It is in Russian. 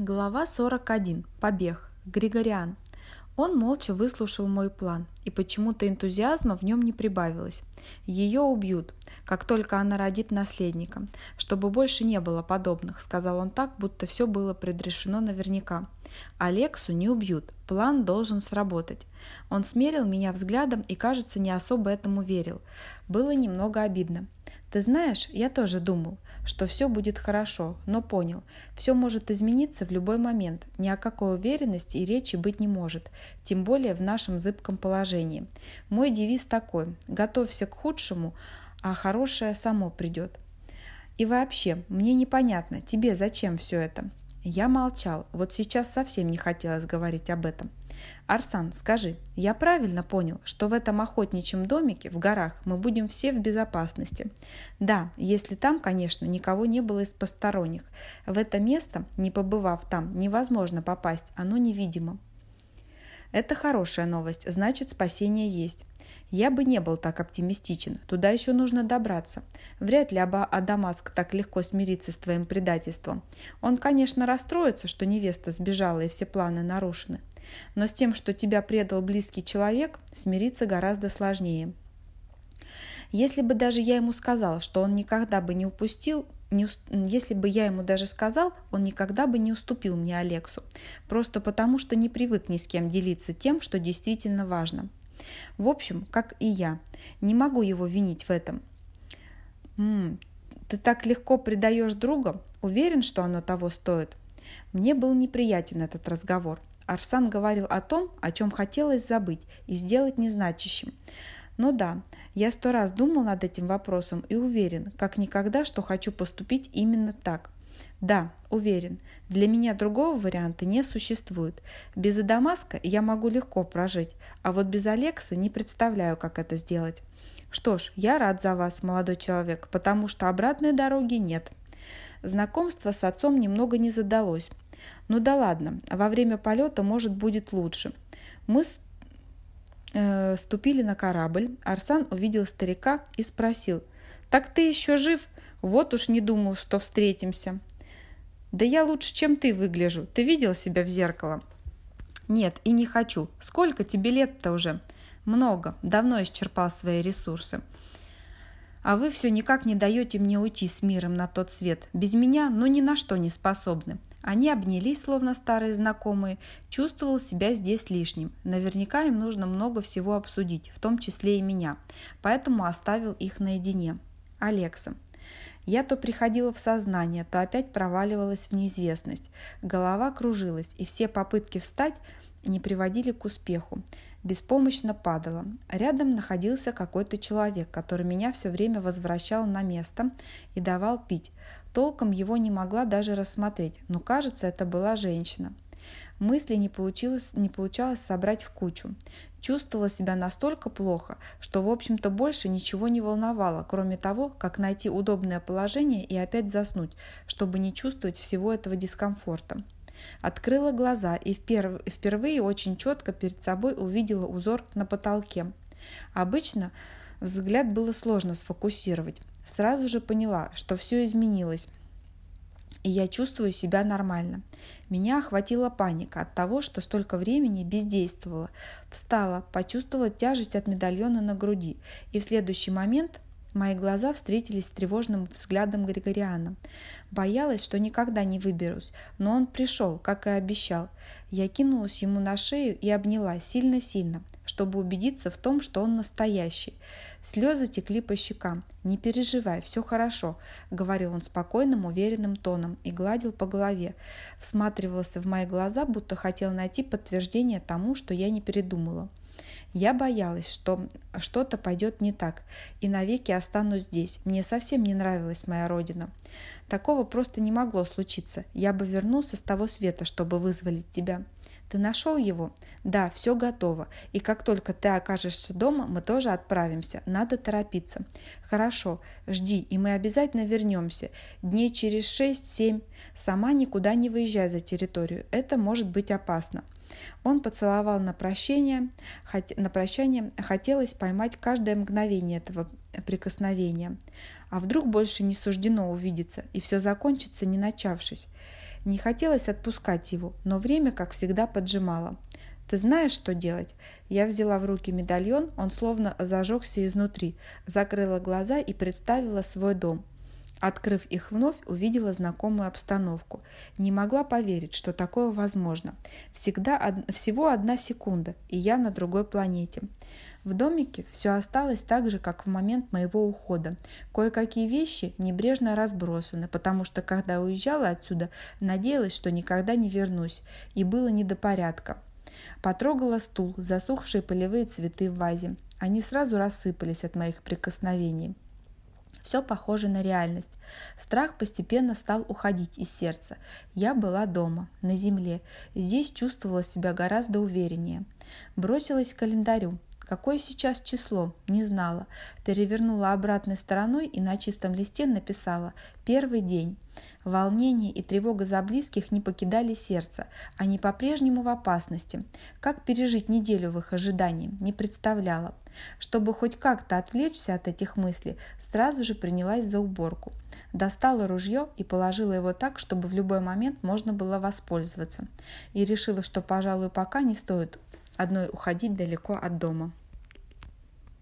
Глава 41. Побег. Григориан. Он молча выслушал мой план, и почему-то энтузиазма в нем не прибавилось. Ее убьют, как только она родит наследника. Чтобы больше не было подобных, сказал он так, будто все было предрешено наверняка. Алексу не убьют, план должен сработать. Он смерил меня взглядом и, кажется, не особо этому верил. Было немного обидно. Ты знаешь, я тоже думал, что все будет хорошо, но понял, все может измениться в любой момент, ни о какой уверенности и речи быть не может, тем более в нашем зыбком положении. Мой девиз такой – готовься к худшему, а хорошее само придет. И вообще, мне непонятно, тебе зачем все это? Я молчал, вот сейчас совсем не хотелось говорить об этом. «Арсан, скажи, я правильно понял, что в этом охотничьем домике в горах мы будем все в безопасности?» «Да, если там, конечно, никого не было из посторонних. В это место, не побывав там, невозможно попасть, оно невидимо». Это хорошая новость, значит спасение есть. Я бы не был так оптимистичен, туда еще нужно добраться. Вряд ли Аба Адамаск так легко смирится с твоим предательством. Он, конечно, расстроится, что невеста сбежала и все планы нарушены. Но с тем, что тебя предал близкий человек, смириться гораздо сложнее. Если бы даже я ему сказал, что он никогда бы не упустил, не, если бы я ему даже сказал, он никогда бы не уступил мне Алексу, просто потому что не привык ни с кем делиться тем, что действительно важно. В общем, как и я, не могу его винить в этом. «М-м, ты так легко предаешь друга? Уверен, что оно того стоит?» Мне был неприятен этот разговор. Арсан говорил о том, о чем хотелось забыть и сделать незначащим. Но да, я сто раз думал над этим вопросом и уверен, как никогда, что хочу поступить именно так. Да, уверен, для меня другого варианта не существует. Без Адамаска я могу легко прожить, а вот без Алекса не представляю, как это сделать. Что ж, я рад за вас, молодой человек, потому что обратной дороги нет. Знакомство с отцом немного не задалось. Ну да ладно, во время полета, может, будет лучше. Мы э, ступили на корабль, Арсан увидел старика и спросил, «Так ты еще жив? Вот уж не думал, что встретимся». «Да я лучше, чем ты выгляжу. Ты видел себя в зеркало?» «Нет, и не хочу. Сколько тебе лет-то уже?» «Много. Давно исчерпал свои ресурсы». А вы все никак не даете мне уйти с миром на тот свет. Без меня ну ни на что не способны. Они обнялись, словно старые знакомые. Чувствовал себя здесь лишним. Наверняка им нужно много всего обсудить, в том числе и меня. Поэтому оставил их наедине. Алекса. Я то приходила в сознание, то опять проваливалась в неизвестность. Голова кружилась, и все попытки встать не приводили к успеху беспомощно падала. Рядом находился какой-то человек, который меня все время возвращал на место и давал пить. Толком его не могла даже рассмотреть, но кажется, это была женщина. Мысли не получилось, не получалось собрать в кучу. Чувствовала себя настолько плохо, что, в общем-то, больше ничего не волновало, кроме того, как найти удобное положение и опять заснуть, чтобы не чувствовать всего этого дискомфорта. Открыла глаза и вперв... впервые очень четко перед собой увидела узор на потолке. Обычно взгляд было сложно сфокусировать. Сразу же поняла, что все изменилось и я чувствую себя нормально. Меня охватила паника от того, что столько времени бездействовала. Встала, почувствовала тяжесть от медальона на груди, и в следующий момент Мои глаза встретились с тревожным взглядом Григориана. Боялась, что никогда не выберусь, но он пришел, как и обещал. Я кинулась ему на шею и обняла сильно-сильно, чтобы убедиться в том, что он настоящий. Слезы текли по щекам. «Не переживай, все хорошо», — говорил он спокойным, уверенным тоном и гладил по голове. Всматривался в мои глаза, будто хотел найти подтверждение тому, что я не передумала. Я боялась, что что-то пойдет не так, и навеки останусь здесь. Мне совсем не нравилась моя родина. Такого просто не могло случиться. Я бы вернулся с того света, чтобы вызволить тебя. Ты нашел его? Да, все готово. И как только ты окажешься дома, мы тоже отправимся. Надо торопиться. Хорошо, жди, и мы обязательно вернемся. Дней через шесть-семь. Сама никуда не выезжай за территорию. Это может быть опасно. Он поцеловал на прощание, хот... на прощание хотелось поймать каждое мгновение этого прикосновения. А вдруг больше не суждено увидеться, и все закончится, не начавшись. Не хотелось отпускать его, но время, как всегда, поджимало. «Ты знаешь, что делать?» Я взяла в руки медальон, он словно зажегся изнутри, закрыла глаза и представила свой дом. Открыв их вновь, увидела знакомую обстановку. Не могла поверить, что такое возможно. Всегда од... всего одна секунда, и я на другой планете. В домике все осталось так же, как в момент моего ухода. Кое-какие вещи небрежно разбросаны, потому что, когда уезжала отсюда, надеялась, что никогда не вернусь, и было не до порядка. Потрогала стул, засохшие полевые цветы в вазе. Они сразу рассыпались от моих прикосновений. Все похоже на реальность. Страх постепенно стал уходить из сердца. Я была дома, на земле. Здесь чувствовала себя гораздо увереннее. Бросилась к календарю. Какое сейчас число? Не знала. Перевернула обратной стороной и на чистом листе написала «Первый день». Волнение и тревога за близких не покидали сердце. Они по-прежнему в опасности. Как пережить неделю в их ожидании, не представляла. Чтобы хоть как-то отвлечься от этих мыслей, сразу же принялась за уборку. Достала ружье и положила его так, чтобы в любой момент можно было воспользоваться. И решила, что, пожалуй, пока не стоит одной уходить далеко от дома.